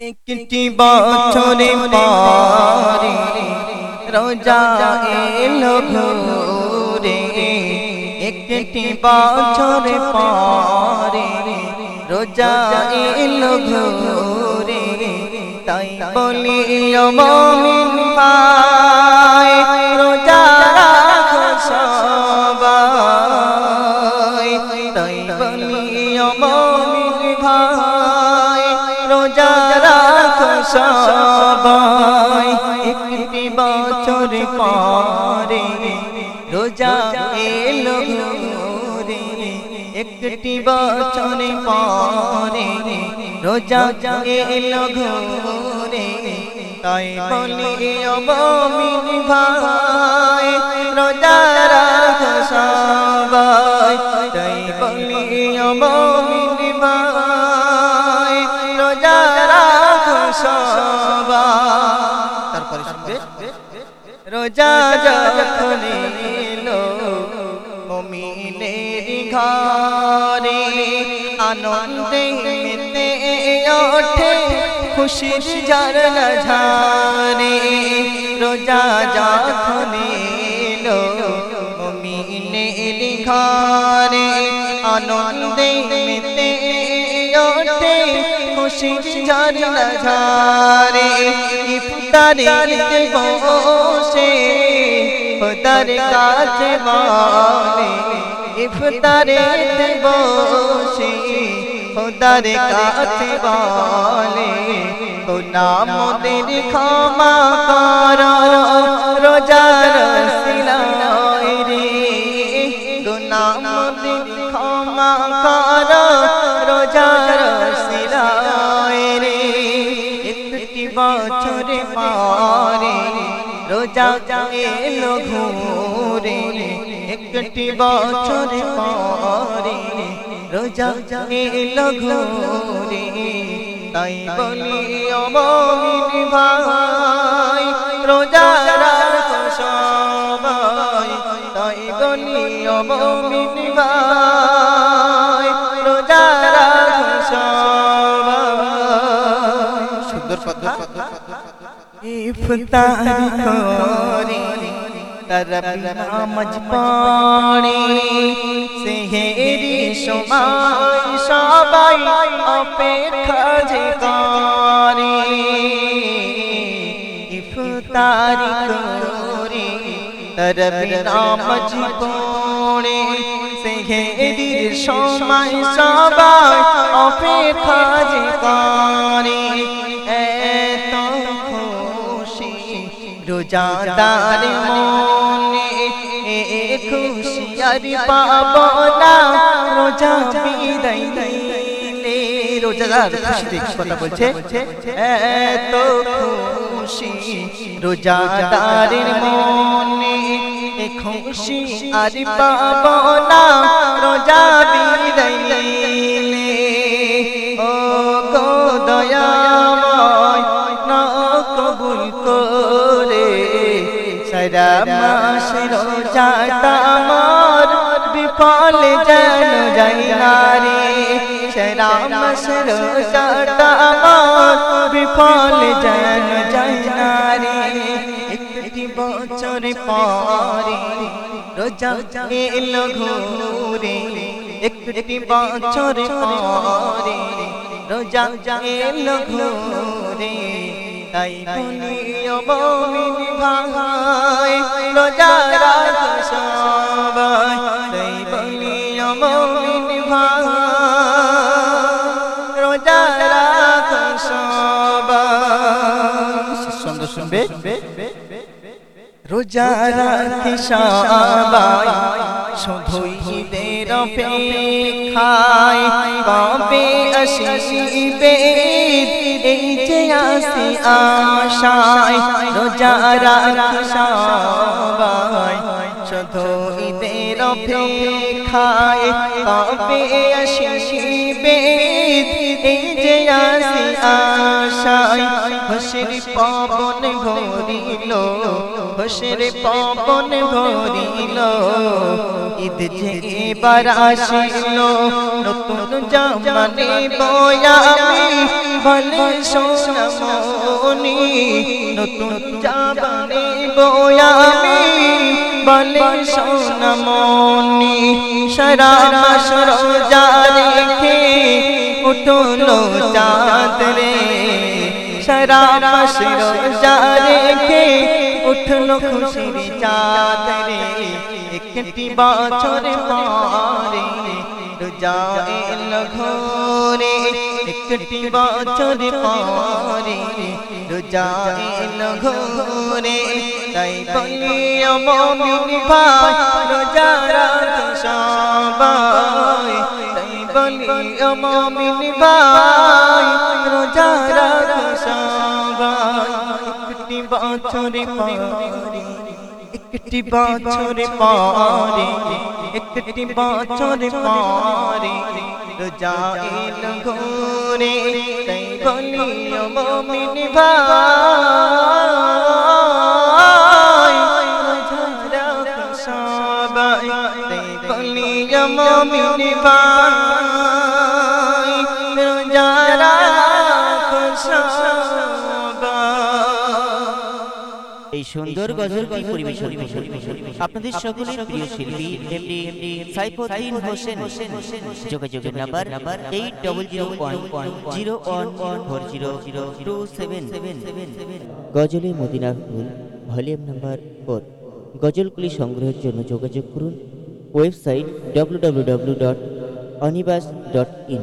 একটি বছরে পরে, রোজা এলো ঘুরে। একটি বছরে পরে, রোজা এলো ঘুরে। তাই বলি মমিন ভাই, রোজা রাখো সবাই। তাই বলি মমিন ভাই, রোজা সবাই একটি বছর পরে রোজা এলো ঘুরে। একটি বছর পরে রোজা এলো ঘুরে। তাই বলি অবমিন ভাই রোজা রাখো সবাই তাই বলি অবমিন তারপরে শুনবে রোজা যখন এলো মমিনের ঘরে আনন্দে মেতে ওঠে, খুশির ঝরনা ঝারে রোজা যখন এলো মমিনের ঘরে আনন্দে মেতে ওঠে খুশির ঝরনা ঝারে ইফতারিতে বসে। খোদার কাছে বলে ইফতারিতে বসে। খোদার কাছে বলে ও নাম দের ক্ষমা কর। রোজার সিলাই রে গুনাম কর। রোজার রোজা এলো ঘুরে, একটি বছর পরে রোজা এলো ঘুরে। তাই বলি অমিন ভাই, রোজা রাখো সবাই তাই বলি অমিন ভাই, রোজা রাখো সবাই সুন্দর কথা इफ्तार तोरी तरबना मजबानी सेहेरी हेरी शोमाई अपे अपेक्षा जिकारी इफ्तार तोरी तरबना मजबानी से हेरी शोमाई सबाई अपेक्षा जिकारी রোজাদার মনে এ খুশি আর পাবো না রোজা বিদায় দিলে রোজাদার খুশি দেখি কথা বলছে? এত খুশি। রোজাদারের মনে খুশি আর পাবো না রোজা বিদায় সারা মাস রোজাটা আমার বিফল যেন যাই না রে সারা মাস রোজাটা আমার বিফল যেন যাই না রে একটি বছর পরে রোজা এলো ঘুরে, একটি বছর পরে রোজা এলো ঘুরে। তাই বলি অমিন ভাই, রোজা রাখো সবাই। তাই বলি অমিন ভাই, রোজা রাখো সবাই। সুন্দর শুনবে? রোজা রাখি সবাই, শুধুই ঈদের অপেক্ষায় কবে আসিবে এই যে আসি আশায়, রোজা রাখি সবাই। শুধু ঈদের অপেক্ষায় কবে আসিবে এই যে আসি আশায়, খুশির পবন ভরিল। খুশির পবন ভরিল ঈদ যে এবার আসিল। নতুন জামানে বয়ামি বলে সোনামণি। নতুন জামানে বয়ামি বলে সোনামণি। সারা মাস রোজা রেখে উঠল চাঁদ রে। সারা মাস রোজা রেখে উঠল খুশির চাঁদ রে একটি বছর পরে রোজা এলো ঘরে একটি বছর পরে রোজা এলো ঘরে তাই বলি মমিন ভাই রোজা রাখ সবাই তাই বলি মমিন ভাই রোজা রাখ সবাই একটি বছরে পরে একটি বছরে পরে একটি বছরে পরে রোজা এল ঘরে তাই বলি মমিন ভাই রোজা রাখ সবাই তাই বলি মমিন ভাই এই সুন্দর গজলটি পরিবেশন আপনাদের সকলের প্রিয় শিল্পী এমডি সাইফুদ্দিন হোসেন। যোগাযোগের number number eight double zero one zero one four zero zero two seven seven seven seven গজলে মদিনা ফুল ভলিউম নাম্বার ফোর। গজলগুলি সংগ্রহের জন্য যোগাযোগ করুন। Website W W W dot Anibas dot in